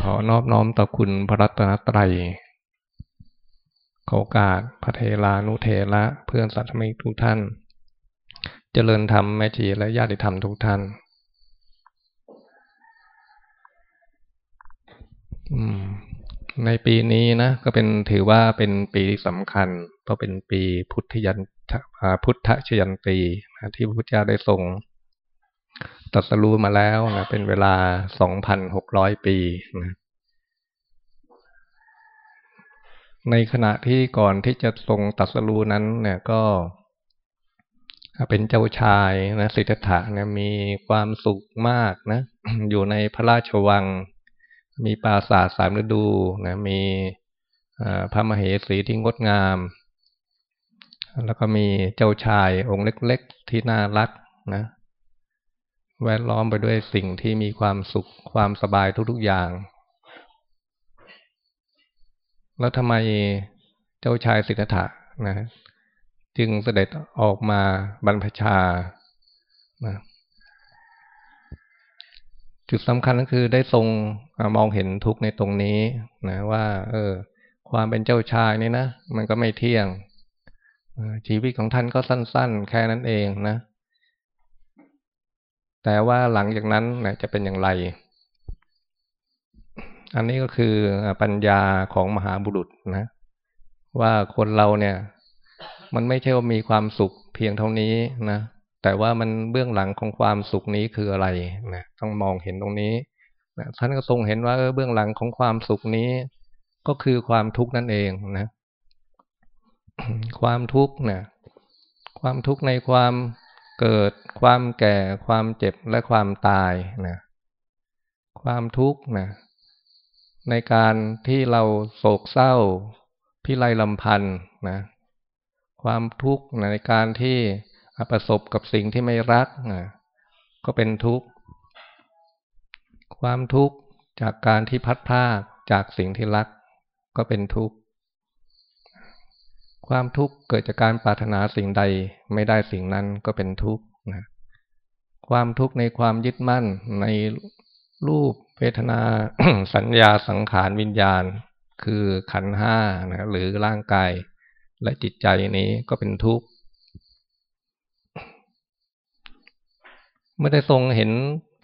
ขอนอบน้อมต่อคุณพระรัตนตรัยขอโอกาสพระเทลานุเทระเพื่อนสัตมิกทุกท่าน เจริญธรรมแม่ชีและญาติธรรมทุกท่าน ในปีนี้นะ ก็เป็นถือว่าเป็นปีสำคัญ เพราะเป็นปีพุทธยันพุทธชยันตีที่พระพุทธเจ้าได้ทรง ตัสรู้มาแล้วนะเป็นเวลาสองพันหกร้อยปีนะในขณะที่ก่อนที่จะทรงตัสรู้นั้น เนี่ยก็เป็นเจ้าชายนะสิทธัตถะเนี่ยมีความสุขมากนะ อยู่ในพระราชวัง มีปราสาทสามฤดูนะมีพระมเหสีที่งดงาม แล้วก็มีเจ้าชายองค์เล็ก ๆ ที่น่ารักนะ แวดล้อมไปด้วยสิ่งที่มีความสุขความสบายทุกๆอย่าง แล้วทำไมเจ้าชายสิทธัตถะนะจึงเสด็จออกมาบรรพชานะจุดสำคัญก็คือได้ทรงมองเห็นทุกในตรงนี้นะว่า เออ ความเป็นเจ้าชายนี่นะมันก็ไม่เที่ยงชีวิตของท่านก็สั้น ๆ แค่นั้นเองนะ แต่ว่าหลังจากนั้นนะจะเป็นอย่างไร อันนี้ก็คือปัญญาของมหาบุรุษนะ ว่าคนเราเนี่ย มันไม่ใช่ว่ามีความสุขเพียงเท่านี้นะแต่ว่ามันเบื้องหลังของความสุขนี้คืออะไรนะต้องมองเห็นตรงนี้นะท่านก็ทรงเห็นว่าเออเบื้องหลังของความสุขนี้ ก็คือความทุกข์นั่นเองนะ ความทุกข์เนี่ยความทุกข์ในความ เกิดความแก่ ความเจ็บและความตายนะความทุกข์นะในการที่เราโศกเศร้า พิไรลำพันธ์นะความทุกข์ในการที่ประสบกับสิ่งที่ไม่รักนะก็เป็นทุกข์ ความทุกข์จากการที่พัดพาจากสิ่งที่รักก็เป็นทุกข์ ความทุกข์เกิดจากการปรารถนาสิ่งใดไม่ได้สิ่งนั้นก็เป็นทุกข์นะความทุกข์ในความยึดมั่นในรูปเวทนาสัญญาสังขารวิญญาณ คือขันห้านะหรือร่างกายและจิตใจนี้ก็เป็นทุกข์เมื่อได้ทรงเห็น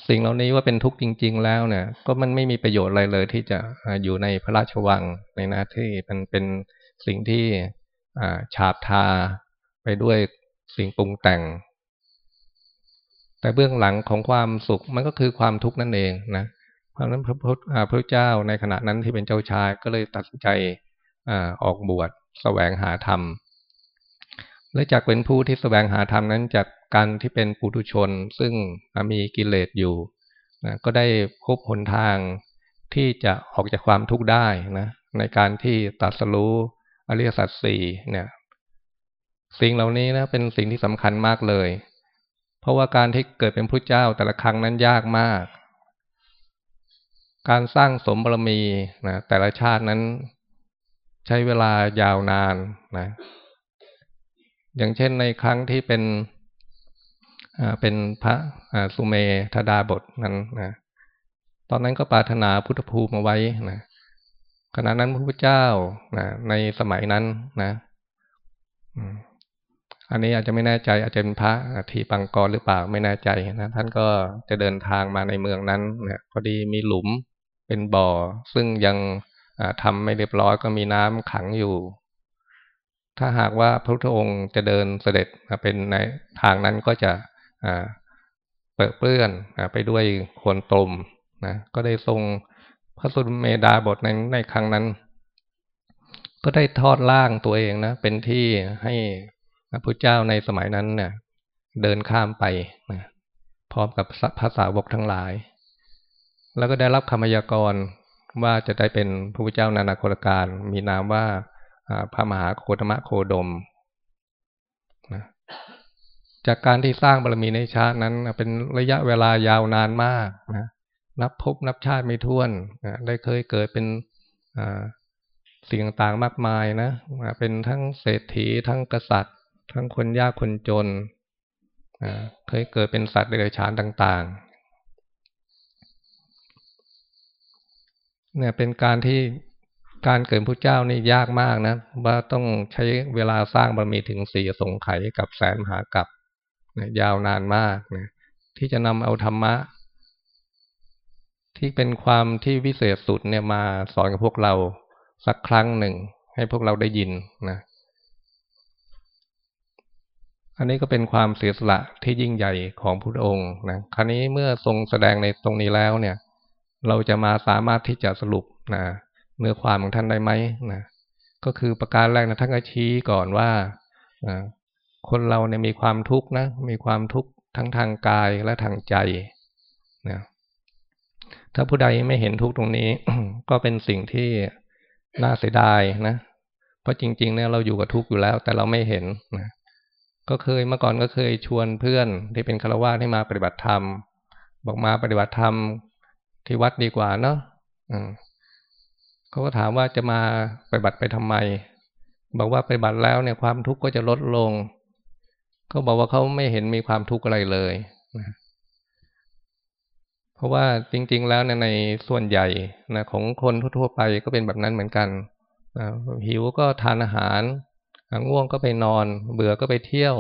สิ่งเหล่านี้ว่าเป็นทุกข์จริง ๆ แล้วเนี่ย ก็มันไม่มีประโยชน์อะไรเลยที่จะอยู่ในพระราชวังในหน้าที่มันเป็นสิ่งที่ ฉาบทาไปด้วยสิ่งปรุงแต่ง แต่เบื้องหลังของความสุขมันก็คือความทุกข์นั่นเองนะเพราะนั้นพระพุทธพระเจ้าในขณะนั้นที่เป็นเจ้าชายก็เลยตัดสินใจออกบวชแสวงหาธรรม และจากเป็นผู้ที่แสวงหาธรรมนั้นจากการที่เป็นปุถุชน ซึ่งมีกิเลสอยู่นะก็ได้พบหนทางที่จะออกจากความทุกข์ได้นะในการที่ตัดสรู้ อริยสัจสี่เนี่ย สิ่งเหล่านี้นะเป็นสิ่งที่สำคัญมากเลย เพราะว่าการที่เกิดเป็นพระเจ้าแต่ละครั้งนั้นยากมาก การสร้างสมบารมีนะแต่ละชาตินั้นใช้เวลายาวนานนะ อย่างเช่นในครั้งที่เป็นเป็นพระสุเมธดาบทนั้นนะตอนนั้นก็ปรารถนาพุทธภูมิมาไว้นะ ขณะนั้นพระพุทธเจ้านะในสมัยนั้นนะอันนี้อาจจะไม่แน่ใจอาจจะเป็นพระทีปังกรหรือเปล่าไม่แน่ใจนะท่านก็จะเดินทางมาในเมืองนั้นนะพอดีมีหลุมเป็นบ่อ ซึ่งยังทำไม่เรียบร้อยก็มีน้ำขังอยู่ ถ้าหากว่าพระพุทธองค์จะเดินเสด็จเป็นในทางนั้นก็จะเปิดเปื้อนไปด้วยควรตมนะก็ได้ทรง พระสุเมดาบทในในครั้งนั้น ก็ได้ทอดล่างตัวเองนะเป็นที่ให้พระพุทธเจ้าในสมัยนั้นเนี่ยเดินข้ามไปนะพร้อมกับภาษาวกทั้งหลาย แล้วก็ได้รับคำพยากรณ์ว่าจะได้เป็นพระพุทธเจ้านานาโคตการมีนามว่าพระมหาโคตมะโคดมนะจากการที่สร้างบารมีในชาตินั้นเป็นระยะเวลายาวนานมากนะ นับพบนับชาติไม่ท้วนได้เคยเกิดเป็นสิ่งต่างๆมากมายนะเป็นทั้งเศรษฐีทั้งกษัตริย์ ทั้งคนยากคนจนเคยเกิดเป็นสัตว์เดรัจฉานต่าง ๆ เนี่ยเป็นการที่การเกิดพระเจ้านี่ยากมากนะว่าต้องใช้เวลาสร้างบารมีถึงสี่สงไขกับแสนมหากับยาวนานมากนะที่จะนำเอาธรรมะ ที่เป็นความที่วิเศษสุดเนี่ยมาสอนกับพวกเราสักครั้งหนึ่ง ให้พวกเราได้ยินนะ อันนี้ก็เป็นความเสียสละที่ยิ่งใหญ่ของพระองค์นะคราวนี้เมื่อทรงแสดงในตรงนี้แล้วเนี่ย เราจะมาสามารถที่จะสรุปนะเนื้อความของท่านได้ไหมนะก็คือประการแรกนะท่านก็ชี้ก่อนว่าคนเราเนี่ยมีความทุกข์นะ มีความทุกข์ทั้งทางกายและทางใจ ถ้าผู้ใดไม่เห็นทุกตรงนี้ ก็เป็นสิ่งที่น่าเสียดายนะเพราะจริง ๆ เนี่ยเราอยู่กับทุกอยู่แล้ว แต่เราไม่เห็นนะก็เคยเมื่อก่อนก็เคยชวนเพื่อนที่เป็นฆราวาสให้มาปฏิบัติธรรม บอกมาปฏิบัติธรรมที่วัดดีกว่าเนาะเขาก็ถามว่าจะมาปฏิบัติไปทำไม บอกว่าปฏิบัติแล้วเนี่ยความทุกข์ก็จะลดลง ก็บอกว่าเขาไม่เห็นมีความทุกข์อะไรเลย เพราะว่าจริง ๆ แล้วในส่วนใหญ่นะของคนทั่วๆไปก็เป็นแบบนั้นเหมือนกันหิวก็ทานอาหารง่วงก็ไปนอน เบื่อก็ไปเที่ยว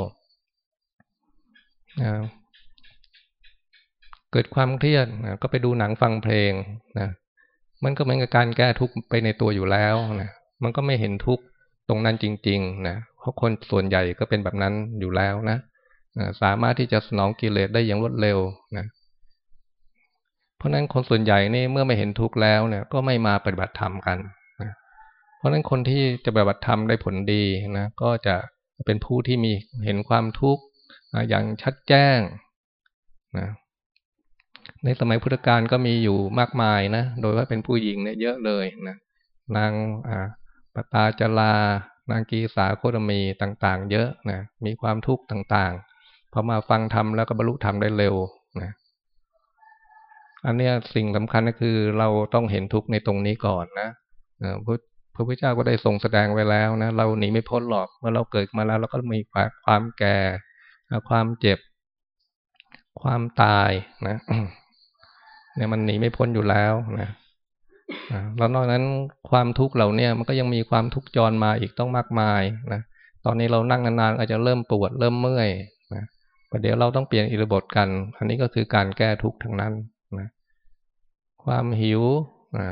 เกิดความเครียดก็ไปดูหนังฟังเพลงนะมันก็เหมือนกับการแก้ทุกข์ไปในตัวอยู่แล้วนะมันก็ไม่เห็นทุกข์ตรงนั้นจริง ๆ นะเพราะคนส่วนใหญ่ก็เป็นแบบนั้นอยู่แล้วนะสามารถที่จะสนองกิเลสได้อย่างรวดเร็วนะ เพราะนั้นคนส่วนใหญ่นี่เมื่อไม่เห็นทุกข์แล้วเนี่ย ก็ไม่มาปฏิบัติธรรมกันเพราะนั้นคนที่จะปฏิบัติธรรมได้ผลดีนะก็จะเป็นผู้ที่มีเห็นความทุกข์อย่างชัดแจ้งนะในสมัยพุทธกาลก็มีอยู่มากมายนะ โดยว่าเป็นผู้หญิงเนี่ยเยอะเลยนะ นางอ่าปตาจลา นางกีสาโคตมีต่างๆ เยอะนะ มีความทุกข์ต่างๆ พอมาฟังธรรมแล้วก็บรรลุธรรมได้เร็วนะ อันนี้สิ่งสำคัญก็คือเราต้องเห็นทุกข์ในตรงนี้ก่อนนะพุทพระพุทธเจ้าก็ได้ทรงแสดงไว้แล้วนะเราหนีไม่พ้นหรอกเมื่อเราเกิดมาแล้วเราก็มีความแก่ความเจ็บ ความตายนะเนี่ยมันหนีไม่พ้นอยู่แล้วนะแล้วนอกนั้นความทุกข์เหล่านี้มันก็ยังมีความทุกข์จรมาอีกต้องมากมายนะตอนนี้เรานั่งนานๆอาจจะเริ่มปวดเริ่มเมื่อยนะประเดี๋ยวเราต้องเปลี่ยนอิริบทกัน อันนี้ก็คือการแก้ทุกข์ทั้งนั้น ความหิวนะ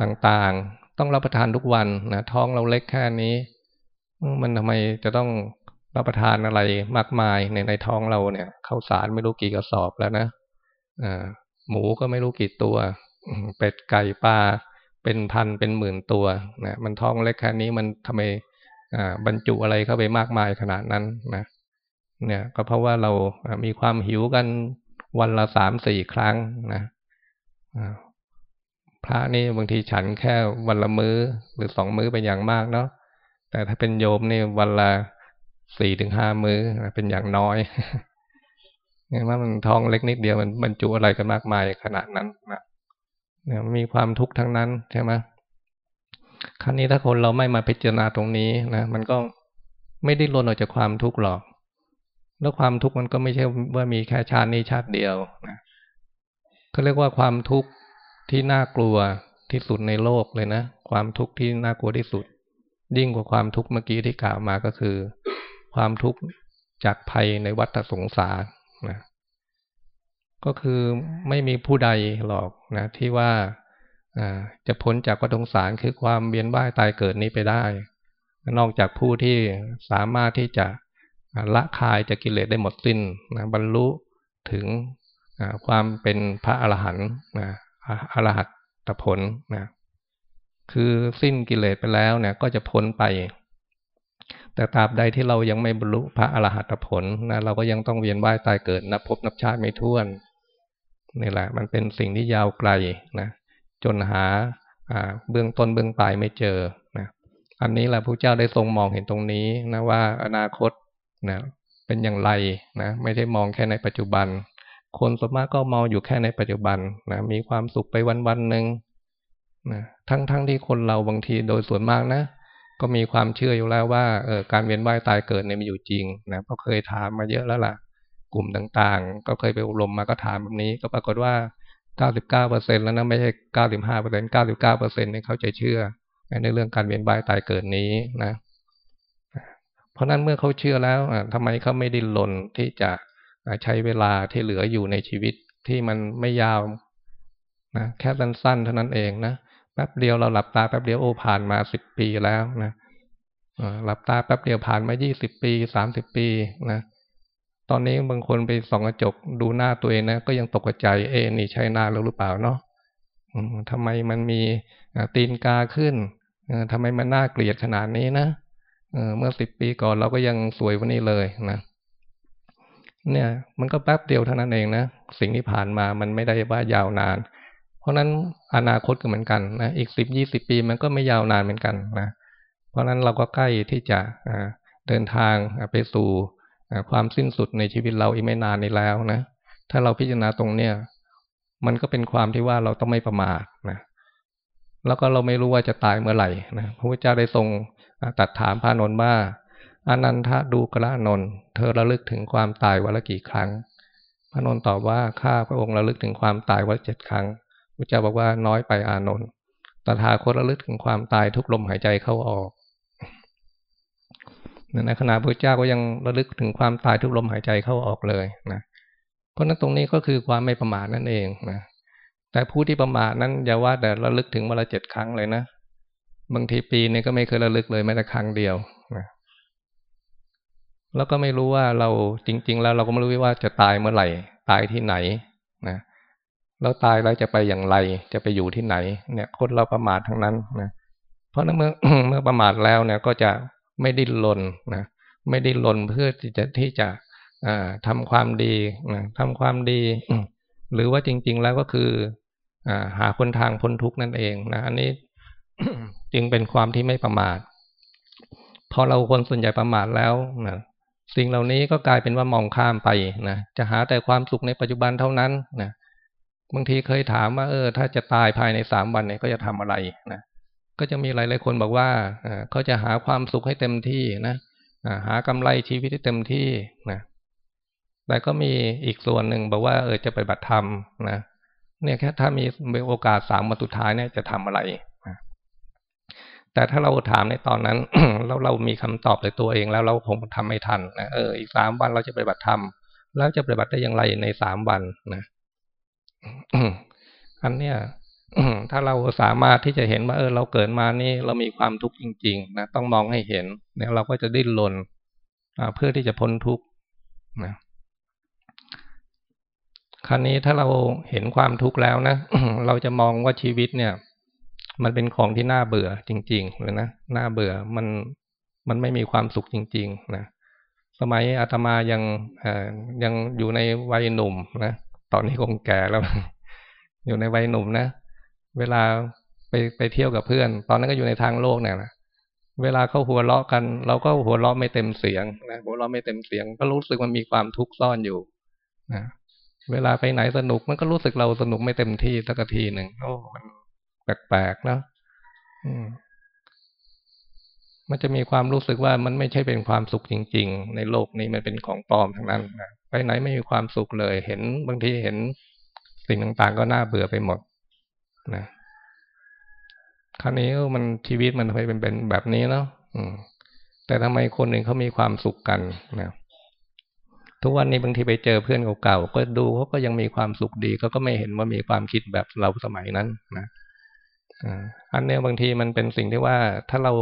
ต่างๆ ต้องรับประทานทุกวันนะท้องเราเล็กแค่นี้ มันทำไมจะต้องรับประทานอะไรมากมายในในท้องเราเนี่ยข้าวสารไม่รู้กี่กระสอบแล้วนะหมูก็ไม่รู้กี่ตัว เป็ดไก่ปลาเป็นพันเป็นหมื่นตัวนะมันท้องเล็กแค่นี้มันทำไมบรรจุอะไรเข้าไปมากมายขนาดนั้นนะเนี่ยก็เพราะว่าเรามีความหิวกันวันละสามสี่ครั้งนะ พระนี่บางทีฉันแค่วันละมือ้อหรือสองมื้อเป็นอย่างมากเนาะแต่ถ้าเป็นโยมนี่วันละสี่ถึงห้ามื้อเป็นอย่างน้อยเห็นว่ามันท้องเล็กนิดเดียวมันบรรจุอะไรกันมากมายขนาดนั้นนะเนี่ยมีความทุกข์ทั้งนั้นใช่ไหมครั้นี้ถ้าคนเราไม่มาพิจารณาตรงนี้นะมันก็ไม่ได้ลนออกจากความทุกข์หรอก แล้วความทุกข์มันก็ไม่ใช่ว่ามีแค่ชาตินี้ชาติเดียวนะ เขาเรียกว่าความทุกข์ที่น่ากลัวที่สุดในโลกเลยนะ ความทุกข์ที่น่ากลัวที่สุด ยิ่งกว่าความทุกข์เมื่อกี้ที่กล่าวมาก็คือ ความทุกข์จากภัยในวัฏสงสารนะก็คือไม่มีผู้ใดหรอกนะที่ว่าจะพ้นจากวัฏสงสารคือความเวียนว่ายตายเกิดนี้ไปได้ นอกจากผู้ที่สามารถที่จะละคายจากกิเลสได้หมดสิ้นนะบรรลุถึง ความเป็นพระอรหันต์นะอรหัตผลนะคือสิ้นกิเลสไปแล้วเนี่ย ก็จะพ้นไป แต่ตราบใดที่เรายังไม่บรรลุพระอรหัตผลนะเราก็ยังต้องเวียนว่ายตายเกิดนับพบนับชาติไม่ท้วนนี่แหละ มันเป็นสิ่งที่ยาวไกลนะจนหาเบื้องต้นเบื้องปลายไม่เจอนะอันนี้แหละพระเจ้าได้ทรงมองเห็นตรงนี้นะว่าอนาคตนะเป็นอย่างไรนะไม่ได้มองแค่ในปัจจุบัน คนส่วนมากก็เมองอยู่แค่ในปัจจุบันนะมีความสุขไปวันวันหนึ่งนะทั้งๆทที่คนเราบางทีโดยส่วนมากนะ ก็มีความเชื่ออยู่แล้วว่าเออการเวียนว่ายตายเกิดเนี่ยมีอยู่จริงนะเพราะเคยถามมาเยอะแล้วล่ะ กลุ่มต่างๆ ก็เคยไปอบรมมาก็ถามแบบนี้ ก็ปรากฏว่าเก้าสิบเก้าเปอร์เซ็นแล้วนะไม่ใช่เก้าสิบห้าเปอร์เซ็นเก้าสิบเก้าเปอร์เซ็นต์นี่เขาจะเชื่อ ในเรื่องการเวียนว่ายตายเกิดนี้นะ เพราะนั้นเมื่อเขาเชื่อแล้วทำไมเขาไม่ดิ้นรนที่จะ ใช้เวลาที่เหลืออยู่ในชีวิตที่มันไม่ยาวนะแค่สั้นๆเท่านั้นเองนะแป๊บเดียวเราหลับตาแป๊บเดียวโอ้ผ่านมาสิบปีแล้วนะหลับตาแป๊บเดียวผ่านมายี่สิบปีสามสิบปีนะตอนนี้บางคนไปส่องกระจกดูหน้าตัวเองนะก็ยังตกใจเอ๊นี่ใช่หน้าเราหรือเปล่าเนาะทำไมมันมีตีนกาขึ้นทำไมมันน่าเกลียดขนาดนี้นะเมื่อสิบปีก่อนเราก็ยังสวยวันนี้เลยนะ เนี่ย มันก็แป๊บเดียวเท่านั้นเองนะสิ่งที่ผ่านมามันไม่ได้ว่ายาวนาน เพราะนั้นอนาคตก็เหมือนกันนะอีกสิบยี่สิบปีมันก็ไม่ยาวนานเหมือนกันนะเพราะนั้นเราก็ใกล้ที่จะเดินทางไปสู่ความสิ้นสุดในชีวิตเราอีกไม่นานนี้แล้วนะถ้าเราพิจารณาตรงเนี้ยมันก็เป็นความที่ว่าเราต้องไม่ประมาทนะแล้วก็เราไม่รู้ว่าจะตายเมื่อไหร่นะพระพุทธเจ้าได้ทรงตัดถามพระนนท์ว่า อนันทดูกระนน์เธอระลึกถึงความตายวันละกี่ครั้ง พระนนท์ตอบว่าข้าพระองค์ระลึกถึงความตายวันเจ็ดครั้งพระเจ้าบอกว่าน้อยไปอานนท์ตถาคตระลึกถึงความตายทุกลมหายใจเข้าออกในขณะพระเจ้าก็ยังระลึกถึงความตายทุกลมหายใจเข้าออกเลยนะเพราะนั้นตรงนี้ก็คือความไม่ประมาทนั่นเองนะแต่ผู้ที่ประมาทนั้นอย่าว่าแต่ระลึกถึงวันละเจ็ดครั้งเลยนะบางทีปีนี้ก็ไม่เคยระลึกเลยแม้แต่ครั้งเดียว แล้วก็ไม่รู้ว่าเราจริง ๆ แล้วเราก็ไม่รู้ว่าจะตายเมื่อไหร่ ตายที่ไหนนะแล้วตายแล้วจะไปอย่างไร จะไปอยู่ที่ไหน เนี่ย คนเราประมาททั้งนั้นนะเพราะนั้นเมื่อเมื่อประมาทแล้วเนี่ย ก็จะไม่ดิ้นรนนะไม่ดิ้นรนเพื่อที่จะที่จะทำความดีนะทำความดี หรือว่าจริง ๆ แล้วก็คืออหาคนทางพ้นทุกข์นั่นเองนะอันนี้จึงเป็นความที่ไม่ประมาทพอเราคนส่วนใหญ่ประมาทแล้วนะ สิ่งเหล่านี้ก็กลายเป็นว่ามองข้ามไปนะจะหาแต่ความสุขในปัจจุบันเท่านั้นนะบางทีเคยถามว่าเออ ถ้าจะตายภายในสามวันเนี่ยก็จะทำอะไรนะก็จะมีหลายๆคนบอกว่าเขาจะหาความสุขให้เต็มที่นะหากำไรชีวิตให้เต็มที่นะแต่ก็มีอีกส่วนหนึ่งบอกว่าเออจะไปบัตรธรรมนะเนี่ยแค่ถ้ามีโอกาสสามวันสุดท้ายเนี่ยจะทำอะไร แต่ถ้าเราถามในตอนนั้นแล้วเรามีคำตอบในตัวเองแล้วเราคงทำไม่ทันนะเอออีกสามวันเราจะไปบัตรธรรมแล้วจะไปบัตรได้อย่างไรในสามวันนะอันเนี้ยถ้าเราสามารถที่จะเห็นว่าเออ เราเกิดมานี่เรามีความทุกข์จริง ๆ นะต้องมองให้เห็น เนี่ยเราก็จะดิ้นรนเพื่อที่จะพ้นทุกข์นะครั้นี้ถ้าเราเห็นความทุกข์แล้วนะเราจะมองว่าชีวิตเนี่ย มันเป็นของที่น่าเบื่อจริงๆเลยนะน่าเบื่อมันมันไม่มีความสุขจริง ๆ นะสมัยอาตมายังยังอยู่ในวัยหนุ่มนะตอนนี้คงแก่แล้ว อยู่ในวัยหนุ่มนะเวลาไปไปเที่ยวกับเพื่อน ตอนนั้นก็อยู่ในทางโลกเนี่ยนะเวลาเขาหัวเราะกัน เราก็หัวเราะไม่เต็มเสียงนะหัวเราะไม่เต็มเสียง ก็รู้สึกมันมีความทุกข์ซ่อนอยู่นะเวลาไปไหนสนุกมันก็รู้สึกเราสนุกไม่เต็มที่สักทีหนึ่งโอ้มัน แปลกๆนะมันจะมีความรู้สึกว่ามันไม่ใช่เป็นความสุขจริง ๆ ในโลกนี้มันเป็นของปลอมทั้งนั้นนะไปไหนไม่มีความสุขเลย เห็นบางทีเห็นสิ่งต่างๆ ก็น่าเบื่อไปหมด นะคราวนี้มันชีวิตมันไปเป็นเป็นแบบนี้เนาะแต่ทำไมคนหนึ่งเขามีความสุขกันนะทุกวันนี้บางทีไปเจอเพื่อนเก่าๆก็ดูเขาก็ยังมีความสุขดีเขาก็ไม่เห็นว่ามีความคิดแบบเราสมัยนั้นนะ อันนี้บางทีมันเป็นสิ่งที่ว่าถ้าเรา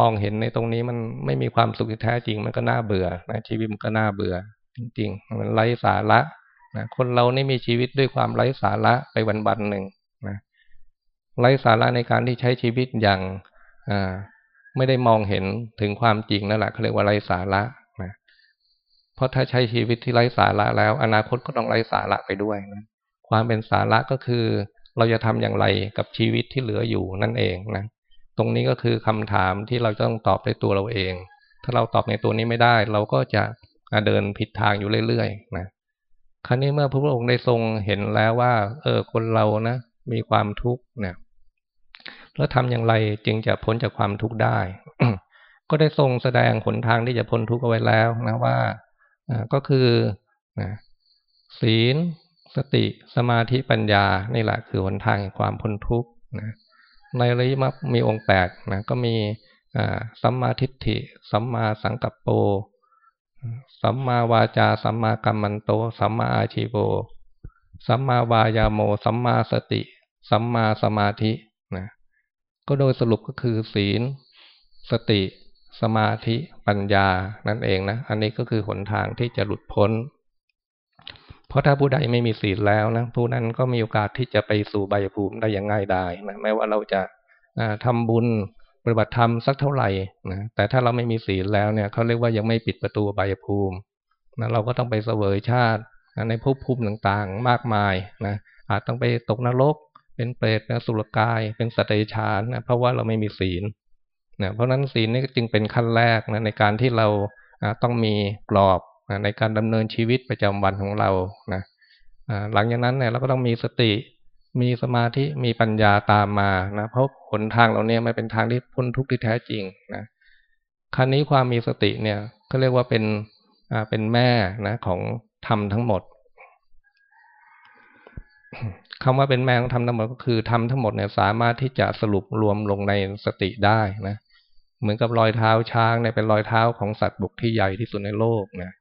มองเห็นในตรงนี้มันไม่มีความสุขที่แท้จริง มันก็น่าเบื่อนะชีวิตมันก็น่าเบื่อ จริง ๆ มันไร้สาระนะคนเรานี่มีชีวิตด้วยความไร้สาระไปวันๆหนึ่งนะไร้สาระในการที่ใช้ชีวิตอย่างอ่าไม่ได้มองเห็นถึงความจริงนั่นแหละเขาเรียกว่าไร้สาระนะเพราะถ้าใช้ชีวิตที่ไร้สาระแล้ว อนาคตก็ต้องไร้สาระไปด้วยนะความเป็นสาระก็คือ เราจะทำอย่างไรกับชีวิตที่เหลืออยู่นั่นเองนะ ตรงนี้ก็คือคำถามที่เราต้องตอบในตัวเราเอง ถ้าเราตอบในตัวนี้ไม่ได้ เราก็จะเดินผิดทางอยู่เรื่อยๆนะครั้นี้เมื่อพระพุทธองค์ได้ทรงเห็นแล้วว่า เออคนเรานะ มีความทุกข์เนี่ยแล้วทำอย่างไรจึงจะพ้นจากความทุกข์ได้ ก็ได้ทรงแสดงหนทางที่จะพ้นทุกข์เอาไว้แล้วนะว่าก็คือศีล สติสมาธิปัญญานี่แหละคือหนทางแห่งความพ้นทุกข์นะในระยะมีองค์แปดนะก็มีสัมมาทิฏฐิ สัมมาสังกัปโป สัมมาวาจา สัมมากัมมันโต สัมมาอาชีโวสัมมาวายาโม สัมมาสติ สัมมาสมาธินะก็โดยสรุปก็คือศีล สติ สมาธิ ปัญญานั่นเองนะ อันนี้ก็คือหนทางที่จะหลุดพ้น เพราะถ้าผู้ใดไม่มีศีลแล้วนะผู้นั้นก็มีโอกาสที่จะไปสู่ใบภูมิได้อย่างง่ายดายนะไม่ว่าเราจะทำบุญปฏิบัติธรรมสักเท่าไหร่นะแต่ถ้าเราไม่มีศีลแล้วเนี่ยเขาเรียกว่ายังไม่ปิดประตูใบภูมินะเราก็ต้องไปเสวยชาตินะในภพภูมิต่างๆมากมายนะอาจต้องไปตกนรก เป็นเปรตสุรกาย เป็นสัตว์เดรัจฉานนะเพราะว่าเราไม่มีศีลนะเพราะนั้นศีลนี่จึงเป็นขั้นแรกนะในการที่เราต้องมีกรอบ ในการดำเนินชีวิตประจำวันของเรานะหลังจากนั้นเนี่ยเราก็ต้องมีสติ มีสมาธิมีปัญญาตามมานะเพราะหนทางเราเนี่ยไม่เป็นทางที่พ้นทุกข์ที่แท้จริงนะครั้นี้ความมีสติเนี่ยก็เรียกว่าเป็นอ่าเป็นแม่นะของธรรมทั้งหมดคำว่าเป็นแม่ของธรรมทั้งหมดก็คือธรรมทั้งหมดเนี่ยสามารถที่จะสรุปรวมลงในสติได้นะเหมือนกับรอยเท้าช้างเนี่ยเป็นรอยเท้าของสัตว์บุกที่ใหญ่ที่สุดในโลกนะ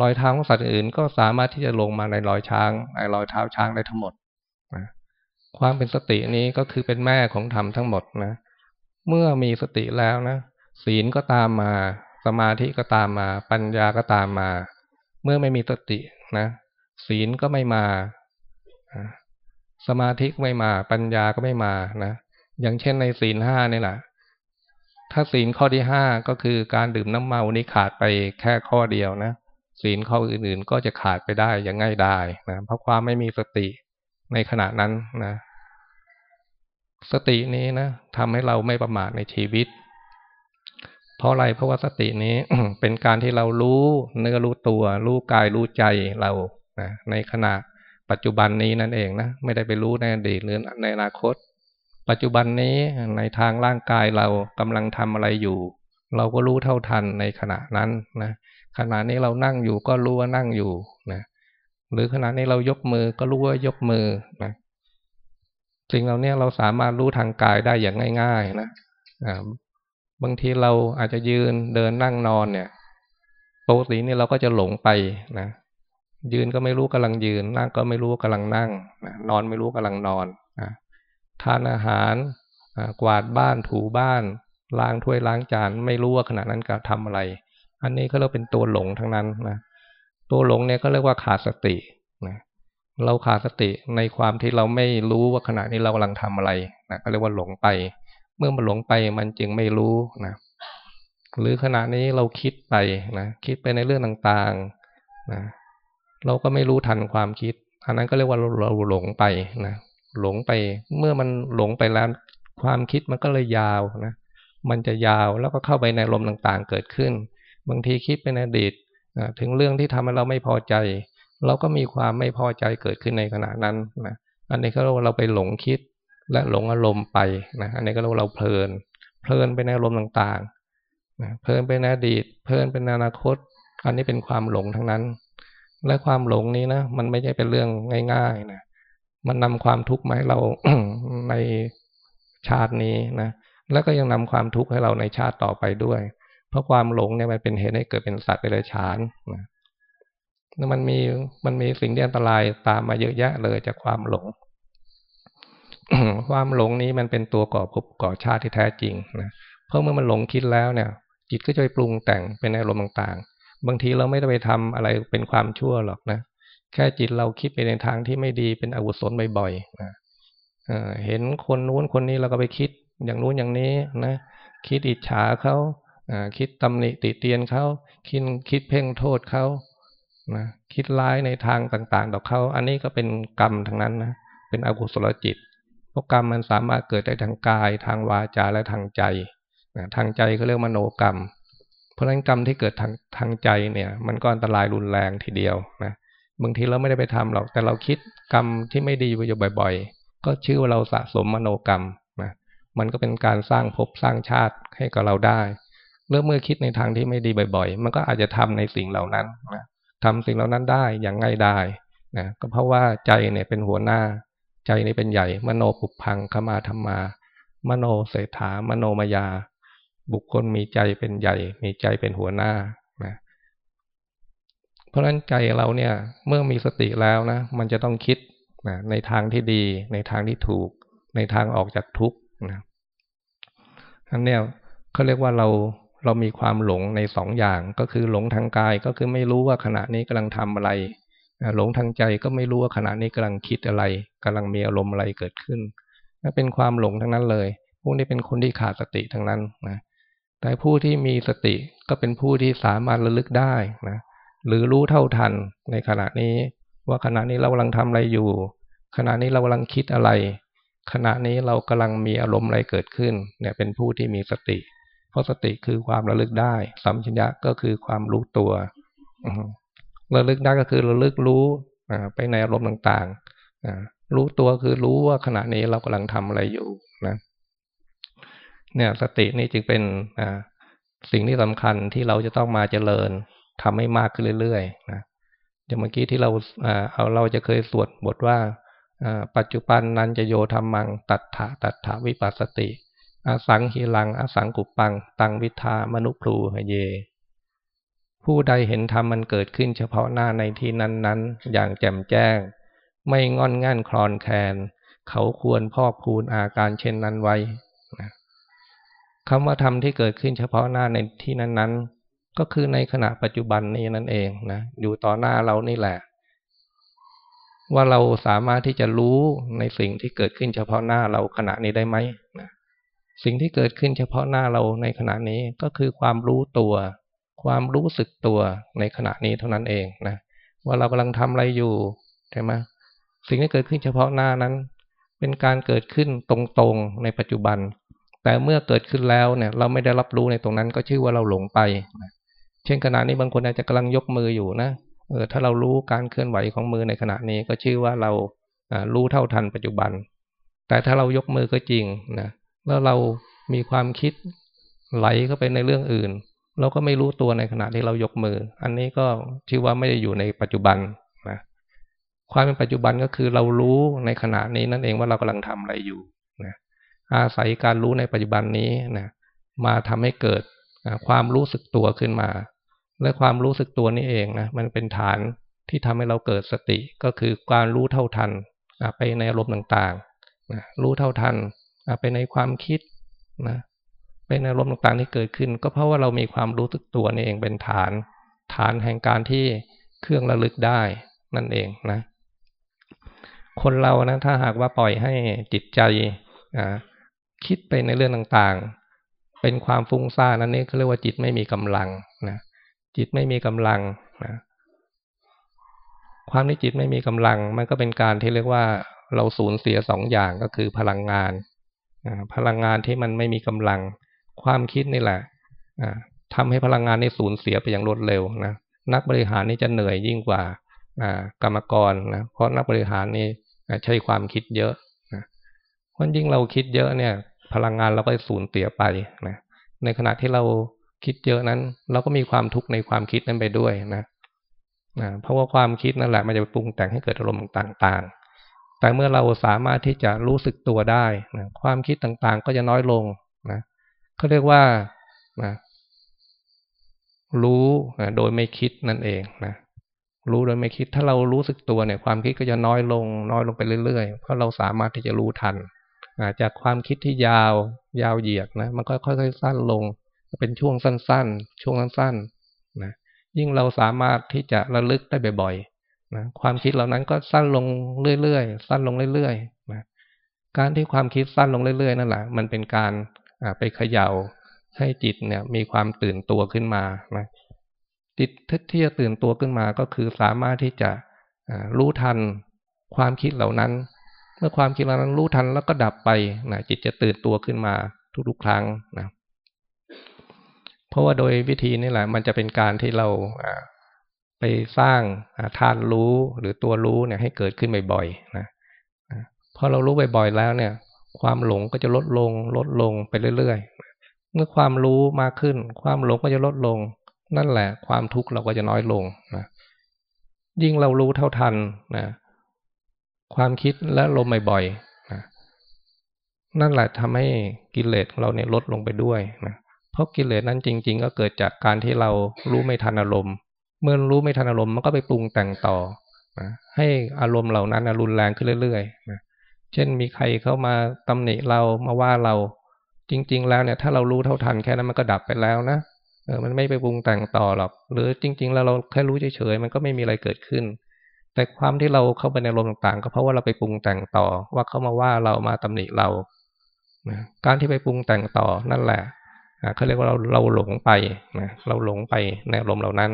รอยเท้าของสัตว์อื่นก็สามารถที่จะลงมาในรอยช้างในรอยเท้าช้างได้ทั้งหมดนะความเป็นสตินี้ก็คือเป็นแม่ของธรรมทั้งหมดนะ เมื่อมีสติแล้วนะ ศีลก็ตามมา สมาธิก็ตามมา ปัญญาก็ตามมา เมื่อไม่มีสตินะ ศีลก็ไม่มา สมาธิก็ไม่มา ปัญญาก็ไม่มานะ อย่างเช่นในศีลห้านี่แหละ ถ้าศีลข้อที่ห้าก็คือการดื่มน้ำเมานี่ขาดไปแค่ข้อเดียวนะ ศีลข้ออื่นๆ ก็จะขาดไปได้อย่างง่ายดายนะเพราะความไม่มีสติในขณะนั้นนะ สตินี้นะทำให้เราไม่ประมาทในชีวิต เพราะอะไรเพราะว่าสตินี้เป็นการที่เรารู้เนื้อรู้ตัว รู้กายรู้ใจเรานะในขณะปัจจุบันนี้นั่นเองนะไม่ได้ไปรู้ในอดีตหรือในอนาคต ปัจจุบันนี้ในทางร่างกายเรากำลังทำอะไรอยู่ เราก็รู้เท่าทันในขณะนั้นนะ ขณะนี้เรานั่งอยู่ก็รู้ว่านั่งอยู่นะหรือขณะนี้เรายกมือก็รู้ว่ายกมือนะสิ่งเหล่านี้เราสามารถรู้ทางกายได้อย่างง่าย ๆ นะบางทีเราอาจจะยืนเดินนั่งนอนเนี่ยปกตินี่เราก็จะหลงไปนะยืนก็ไม่รู้กำลังยืน นั่งก็ไม่รู้กำลังนั่งนะนอนไม่รู้กำลังนอนนะทานอาหารกวาดบ้านถูบ้านล้างถ้วยล้างจาน ไม่รู้ว่าขณะนั้นก็ทำอะไร อันนี้ก็เราเป็นตัวหลงทั้งนั้นนะตัวหลงเนี่ยก็เรียกว่าขาดสตินะเราขาดสติในความที่เราไม่รู้ว่าขณะนี้เรากำลังทำอะไรนะก็เรียกว่าหลงไป เมื่อมันหลงไปมันจึงไม่รู้นะหรือขณะนี้เราคิดไปนะคิดไปในเรื่องต่างๆนะเราก็ไม่รู้ทันความคิด อันนั้นก็เรียกว่าเราหลงไปนะหลงไปเมื่อมันหลงไปแล้ว ความคิดมันก็เลยยาวนะมันจะยาวแล้วก็เข้าไปในลมต่างๆเกิดขึ้น บางทีคิดเป็นอดีตถึงเรื่องที่ทำให้เราไม่พอใจ เราก็มีความไม่พอใจเกิดขึ้นในขณะนั้นนะอันนี้ก็เราไปหลงคิดและหลงอารมณ์ไปนะอันนี้ก็เราเพลิน เพลินไปในอารมณ์ต่างๆนะเพลินไปในอดีต เพลินเป็นอนาคต อันนี้เป็นความหลงทั้งนั้น และความหลงนี้นะมันไม่ใช่เป็นเรื่องง่ายๆนะมันนำความทุกข์มาให้เราในชาตินี้นะแล้วก็ยังนำความทุกข์ให้เราในชาติต่อไปด้วย เพราะความหลงเนี่ยมันเป็นเหตุให้เกิดเป็นสัตว์เดรัจฉานนะมันมีมันมีสิ่งที่อันตรายตามมาเยอะแยะเลยจากความหลง ความหลงนี้มันเป็นตัวก่อภพก่อชาติที่แท้จริงนะเพราะเมื่อมันหลงคิดแล้วเนี่ย จิตก็จะไปปรุงแต่งเป็นอารมณ์ต่างๆ บางทีเราไม่ได้ไปทำอะไรเป็นความชั่วหรอกนะแค่จิตเราคิดไปในทางที่ไม่ดีเป็นอกุศลบ่อยๆนะเห็นคนนู้นคนนี้เราก็ไปคิดอย่างนู้นอย่างนี้นะคิดอิจฉาเขา คิดตำหนิติเตียนเขาคิดคิดเพ่งโทษเขานะคิดร้ายในทางต่างๆต่อเขาอันนี้ก็เป็นกรรมทั้งนั้นนะเป็นอกุศลจิตเพราะกรรมมันสามารถเกิดได้ทางกาย ทางวาจาและทางใจนะทางใจก็เรียกมโนกรรม เพราะฉะนั้นกรรมที่เกิดทางทางใจเนี่ย มันก็อันตรายรุนแรงทีเดียวนะบางทีเราไม่ได้ไปทำหรอกแต่เราคิดกรรมที่ไม่ดีอยู่บ่อย ๆ ก็ชื่อว่าเราสะสมมโนกรรมนะมันก็เป็นการสร้างภพสร้างชาติให้กับเราได้ เมื่อเมื่อคิดในทางที่ไม่ดีบ่อย ๆ มันก็อาจจะทำในสิ่งเหล่านั้นนะทำสิ่งเหล่านั้นได้อย่างง่ายได้นะก็เพราะว่าใจเนี่ยเป็นหัวหน้า ใจนี่เป็นใหญ่ มโนปุพังขมาธรรมา มโนเศรษฐามโนมายา บุคคลมีใจเป็นใหญ่ มีใจเป็นหัวหน้านะเพราะฉะนั้นใจเราเนี่ยเมื่อมีสติแล้วนะ มันจะต้องคิดนะในทางที่ดี ในทางที่ถูก ในทางออกจากทุกข์นะอันเนี้ยเขาเรียกว่าเรา เรามีความหลงในสองอย่างก็คือหลงทางกายก็คือไม่รู้ว่าขณะนี้กำลังทำอะไรหลงทางใจก็ไม่รู้ว่าขณะนี้กำลังคิดอะไรกำลังมีอารมณ์อะไรเกิดขึ้นนั่นเป็นความหลงทั้งนั้นเลย พวกนี้เป็นคนที่ขาดสติทั้งนั้นนะแต่ผู้ที่มีสติก็เป็นผู้ที่สามารถระลึกได้นะหรือรู้เท่าทันในขณะนี้ ว่าขณะนี้เรากำลังทำอะไรอยู่ ขณะนี้เรากำลังคิดอะไร ขณะนี้เรากำลังมีอารมณ์อะไรเกิดขึ้น เนี่ยเป็นผู้ที่มีสติ เพราะสติคือความระลึกได้ สัมชัญญะก็คือความรู้ตัวระลึกได้ก็คือระลึกรู้ไปในอารมณ์ต่างๆรู้ตัวคือรู้ว่าขณะนี้เรากำลังทำอะไรอยู่นะเนี่ยสตินี่จึงเป็นสิ่งที่สำคัญที่เราจะต้องมาเจริญทำให้มากขึ้นเรื่อยๆนะอย่างเมื่อกี้ที่เราเอาเราจะเคยสวดบทว่าปัจจุบันนันจะโยธรรมัง ตัดถะตัดถาวิปัสสติ อสังหิลัง อสังกุปัง ตังวิทามนุพลูเย ผู้ใดเห็นธรรมมันเกิดขึ้นเฉพาะหน้าในที่นั้นๆ อย่างแจ่มแจ้ง ไม่งอนง่นคลอนแคลน เขาควรพอกคูณอาการเช่นนั้นไว้คำว่าธรรมที่เกิดขึ้นเฉพาะหน้าในที่นั้นๆ ก็คือในขณะปัจจุบันนี้นั่นเองนะอยู่ต่อหน้าเรานี่แหละ ว่าเราสามารถที่จะรู้ในสิ่งที่เกิดขึ้นเฉพาะหน้าเราขณะนี้ได้ไหมนะ สิ่งที่เกิดขึ้นเฉพาะหน้าเราในขณะนี้ก็คือความรู้ตัว ความรู้สึกตัวในขณะนี้เท่านั้นเองนะว่าเรากำลังทำอะไรอยู่ใช่ไหมสิ่งที่เกิดขึ้นเฉพาะหน้านั้น เป็นการเกิดขึ้นตรงๆในปัจจุบัน แต่เมื่อเกิดขึ้นแล้วเนี่ย เราไม่ได้รับรู้ในตรงนั้นก็ชื่อว่าเราหลงไปเช่นขณะนี้บางคนอาจจะกำลังยกมืออยู่นะเออถ้าเรารู้การเคลื่อนไหวของมือในขณะนี้ก็ชื่อว่าเรารู้เท่าทันปัจจุบัน แต่ถ้าเรายกมือก็จริงนะ แล้วเรามีความคิดไหลเข้าไปในเรื่องอื่น เราก็ไม่รู้ตัวในขณะที่เรายกมือ อันนี้ก็ชื่อว่าไม่ได้อยู่ในปัจจุบันนะความเป็นปัจจุบันก็คือเรารู้ในขณะนี้นั่นเองว่าเรากำลังทำอะไรอยู่นะอาศัยการรู้ในปัจจุบันนี้นะมาทำให้เกิดความรู้สึกตัวขึ้นมา และความรู้สึกตัวนี้เองนะมันเป็นฐานที่ทำให้เราเกิดสติก็คือการรู้เท่าทันไปในอารมณ์ต่างๆรู้เท่าทัน ไปในความคิดนะเป็นอารมณ์ต่างๆที่เกิดขึ้น ก็เพราะว่าเรามีความรู้สึกตัวนี่เองเป็นฐาน ฐานแห่งการที่เครื่องระลึกได้นั่นเองนะ คนเรานะถ้าหากว่าปล่อยให้จิตใจคิดไปในเรื่องต่างๆ เป็นความฟุ้งซ่านนั่นนี่เขาเรียกว่าจิตไม่มีกำลังนะจิตไม่มีกำลังนะความที่จิตไม่มีกำลัง มันก็เป็นการที่เรียกว่าเราสูญเสียสองอย่างก็คือพลังงาน พลังงานที่มันไม่มีกำลัง ความคิดนี่แหละทำให้พลังงานนี่สูญเสียไปอย่างรวดเร็วนะนักบริหารนี่จะเหนื่อยยิ่งกว่ากรรมกรนะเพราะนักบริหารนี่ใช้ความคิดเยอะนะเพราะยิ่งเราคิดเยอะเนี่ย พลังงานเราก็สูญเสียไปนะในขณะที่เราคิดเยอะนั้น เราก็มีความทุกข์ในความคิดนั้นไปด้วยนะนะเพราะว่าความคิดนั่นแหละมันจะปรุงแต่งให้เกิดอารมณ์ต่างๆ แต่เมื่อเราสามารถที่จะรู้สึกตัวได้นะความคิดต่างๆ ก็จะน้อยลงนะเขาเรียกว่านะรู้นะโดยไม่คิดนั่นเองนะรู้โดยไม่คิด ถ้าเรารู้สึกตัวเนี่ย ความคิดก็จะน้อยลง น้อยลงไปเรื่อยๆ เพราะเราสามารถที่จะรู้ทันจากความคิดที่ยาว ยาวเหยียดนะ มันก็ค่อยๆสั้นลง เป็นช่วงสั้น ๆ ช่วงสั้นๆนะ ยิ่งเราสามารถที่จะระลึกได้บ่อยๆ นะความคิดเหล่านั้นก็สั้นลงเรื่อยๆสั้นลงเรื่อยๆนะการที่ความคิดสั้นลงเรื่อยๆนั่นแหละมันเป็นการไปเขย่าให้จิตเนี่ยมีความตื่นตัวขึ้นมานะจิตที่จะตื่นตัวขึ้นมาก็คือสามารถที่จะรู้ทันความคิดเหล่านั้น เมื่อความคิดเหล่านั้นรู้ทันแล้วก็ดับไปนะจิตจะตื่นตัวขึ้นมาทุกๆครั้งนะเพราะว่าโดยวิธีนี่แหละ มันจะเป็นการที่เรา ไปสร้างทานรู้หรือตัวรู้เนี่ยให้เกิดขึ้นบ่อยๆนะพอเรารู้บ่อยๆแล้วเนี่ย ความหลงก็จะลดลงลดลงไปเรื่อยๆ เมื่อความรู้มากขึ้น ความหลงก็จะลดลง นั่นแหละ ความทุกข์เราก็จะน้อยลงนะยิ่งเรารู้เท่าทันนะความคิดและลมบ่อยๆนะนั่นแหละทำให้กิเลสของเราเนี่ยลดลงไปด้วยนะเพราะกิเลสนั้นจริง ๆ ก็เกิดจากการที่เรารู้ไม่ทันอารมณ์ เมื่อรู้ไม่ทันอารมณ์มันก็ไปปรุงแต่งต่อนะให้อารมณ์เหล่านั้นรุนแรงขึ้นเรื่อยๆนะเช่นมีใครเข้ามาตำหนิเรามาว่าเราจริง ๆ แล้วเนี่ย ถ้าเรารู้เท่าทันแค่นั้นมันก็ดับไปแล้วนะเออมันไม่ไปปรุงแต่งต่อหรอกหรือจริง ๆ แล้วเราแค่รู้เฉยๆมันก็ไม่มีอะไรเกิดขึ้น แต่ความที่เราเข้าไปในอารมณ์ต่างๆ ก็เพราะว่าเราไปปรุงแต่งต่อว่าเขามาว่าเรามาตำหนิเราการที่ไปปรุงแต่งต่อนั่นแหละเขาเรียกว่าเราเราหลงไปนะเราหลงไปในอารมณ์เหล่านั้น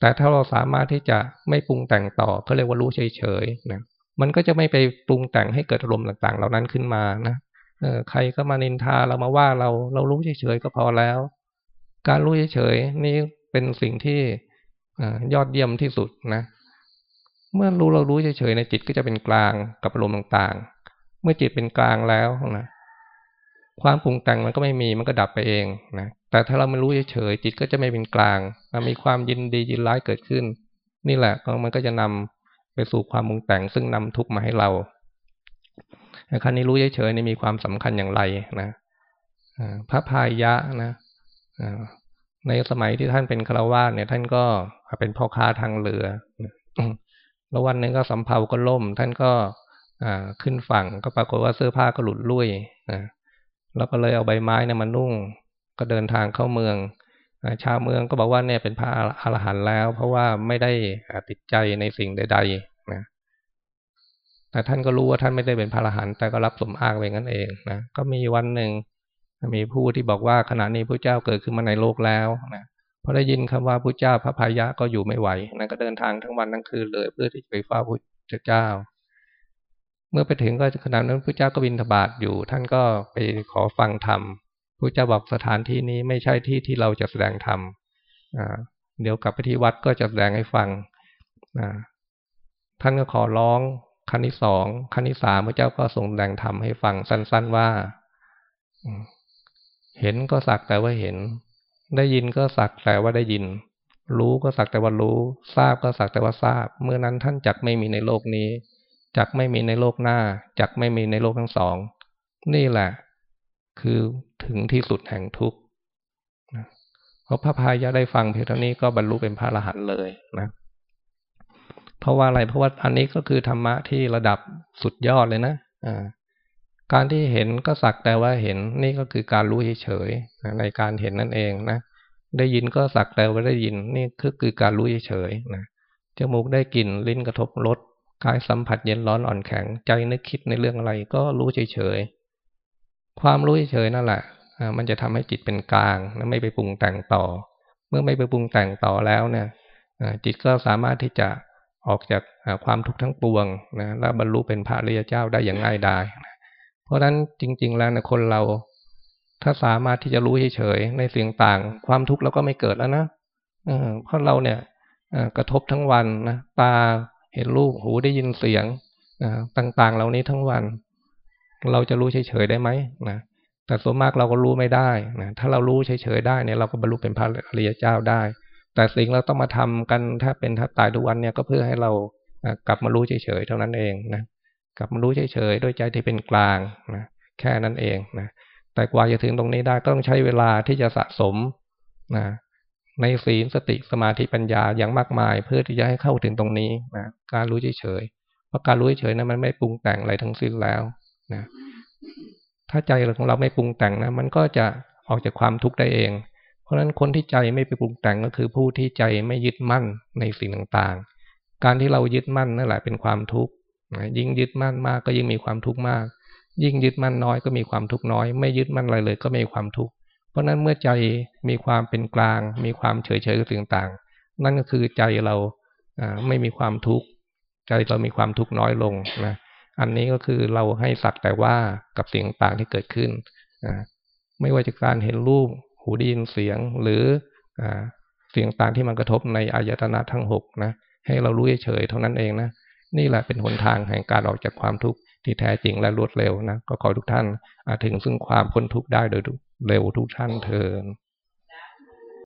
แต่ถ้าเราสามารถที่จะไม่ปรุงแต่งต่อก็เรียกว่ารู้เฉยๆนะมันก็จะไม่ไปปรุงแต่งให้เกิดอารมณ์ต่างๆ เหล่านั้นขึ้นมานะเออใครก็มานินทาเรามาว่าเราเรารู้เฉยๆก็พอแล้ว การรู้เฉยๆนี่เป็นสิ่งที่ยอดเยี่ยมที่สุดนะ เมื่อรู้เรารู้เฉยๆในจิตก็จะเป็นกลางกับอารมณ์ต่างๆ เมื่อจิตเป็นกลางแล้วนะความปรุงแต่งมันก็ไม่มีมันก็ดับไปเองนะ แต่ถ้าเราไม่รู้เฉยๆจิตก็จะไม่เป็นกลางมีความยินดียินร้ายเกิดขึ้น นี่แหละมันก็จะนำไปสู่ความปรุงแต่งซึ่งนำทุกข์มาให้เราครั้นี้รู้เฉยๆนี่มีความสำคัญอย่างไรนะพระพายะนะในสมัยที่ท่านเป็นฆราวาสเนี่ย ท่านก็เป็นพ่อค้าทางเรือแล้ววันหนึ่งก็สำเภาก็ล่ม ท่านก็ขึ้นฝั่งก็ปรากฏว่าเสื้อผ้าก็หลุดลุ่ยนะแล้วก็เลยเอาใบไม้เนี่ยมานุ่ง ก็เดินทางเข้าเมือง ชาวเมืองก็บอกว่าเนี่ยเป็นพระอรหันต์แล้ว เพราะว่าไม่ได้ติดใจในสิ่งใดๆนะแต่ท่านก็รู้ว่าท่านไม่ได้เป็นพระอรหันต์แต่ก็รับสมอ้างไปงั้นเองนะก็มีวันหนึ่งมีผู้ที่บอกว่าขณะนี้พระเจ้าเกิดขึ้นมาในโลกแล้วนะพอได้ยินคำว่าพระเจ้าพระพายะก็อยู่ไม่ไหวนะก็เดินทางทั้งวันทั้งคืนเลย เพื่อที่จะไปเฝ้าพระเจ้า เมื่อไปถึงก็ขณะนั้นพระเจ้าก็บินทบาทอยู่ ท่านก็ไปขอฟังธรรม พระเจ้าบอกสถานที่นี้ไม่ใช่ที่ที่เราจะแสดงธรรมเดี๋ยวกลับไปที่วัดก็จะแสดงให้ฟังท่านก็ขอร้องขั้นที่สองขั้นที่สามพระเจ้าก็ทรงแสดงธรรมให้ฟังสั้น ๆว่า เห็นก็สักแต่ว่าเห็น ได้ยินก็สักแต่ว่าได้ยิน รู้ก็สักแต่ว่ารู้ ทราบก็สักแต่ว่าทราบ เมื่อนั้นท่านจักไม่มีในโลกนี้จักไม่มีในโลกหน้าจักไม่มีในโลกทั้งสอง นี่แหละ คือถึงที่สุดแห่งทุกข์เพราะพระพายะได้ฟังเพียงเท่านี้ก็บรรลุเป็นพระอรหันต์เลยนะ เพราะว่าอะไรเพราะว่าอันนี้ก็คือธรรมะที่ระดับสุดยอดเลยนะอ่าการที่เห็นก็สักแต่ว่าเห็นนี่ก็คือการรู้เฉยๆในการเห็นนั่นเองนะได้ยินก็สักแต่ว่าได้ยินนี่คือคือการรู้เฉยๆนะจมูกได้กลิ่นลิ้นกระทบรสกายสัมผัสเย็นร้อนอ่อนแข็งใจนึกคิดในเรื่องอะไรก็รู้เฉยๆ ความรู้เฉยนั่นแหละมันจะทำให้จิตเป็นกลางและไม่ไปปรุงแต่งต่อ เมื่อไม่ไปปรุงแต่งต่อแล้วเนี่ยจิตก็สามารถที่จะออกจากความทุกข์ทั้งปวงนะและบรรลุเป็นพระริยเจ้าได้อย่างง่ายดายเพราะฉะนั้นจริง ๆ แล้วนะคนเรา ถ้าสามารถที่จะรู้เฉยๆในสิ่งต่างความทุกข์เราก็ไม่เกิดแล้วนะเพราะเราเนี่ยกระทบทั้งวันนะตาเห็นรูปหูได้ยินเสียงต่างๆ เหล่านี้ทั้งวัน เราจะรู้เฉยๆได้ไหมนะแต่ส่วนมากเราก็รู้ไม่ได้นะถ้าเรารู้เฉยๆได้เนี่ยเราก็บรรลุเป็นพระอริยเจ้าได้ แต่สิ่งเราต้องมาทำกันถ้าเป็นถ้าตายทุกวันเนี่ยก็เพื่อให้เรากลับมารู้เฉยๆเท่านั้นเองนะกลับมารู้เฉยๆด้วยใจที่เป็นกลางนะแค่นั้นเองนะแต่กว่าจะถึงตรงนี้ได้ก็ต้องใช้เวลาที่จะสะสมนะในศีลสติสมาธิปัญญาอย่างมากมาย เพื่อที่จะให้เข้าถึงตรงนี้นะการรู้เฉยๆเพราะการรู้เฉยๆนะั้นมันไม่ปรุงแต่งอะไรทั้งสิ้นแล้ว นะถ้าใจของเราไม่ปรุงแต่งนะ มันก็จะออกจากความทุกข์ได้เอง เพราะฉะนั้นคนที่ใจไม่ไปปรุงแต่งก็คือผู้ที่ใจไม่ยึดมั่นในสิ่งต่างๆ การที่เรายึดมั่นนั่นแหละเป็นความทุกข์ยิ่งยึดมั่นมากก็ยิ่งมีความทุกข์มาก ยิ่งยึดมั่นน้อยก็มีความทุกข์น้อย ไม่ยึดมั่นอะไรเลยก็มีความทุกข์เพราะนั้นเมื่อใจมีความเป็นกลาง มีความเฉยเฉยกับสิ่งต่างนั่นก็คือใจเราไม่มีความทุกข์ใจเรามีความทุกข์น้อยลงนะ อันนี้ก็คือเราให้สักแต่ว่ากับสิ่งต่างที่เกิดขึ้น ไม่ว่าจะการเห็นรูป หูได้ยินเสียง หรือเสียงต่างที่มันกระทบในอายตนะทั้งหกนะ ให้เรารู้เฉยเท่านั้นเองนะ นี่แหละเป็นหนทางแห่งการออกจากความทุกข์ที่แท้จริงและรวดเร็วนะ ก็ขอทุกท่านถึงซึ่งความพ้นทุกข์ได้โดยเร็วทุกท่านเทิน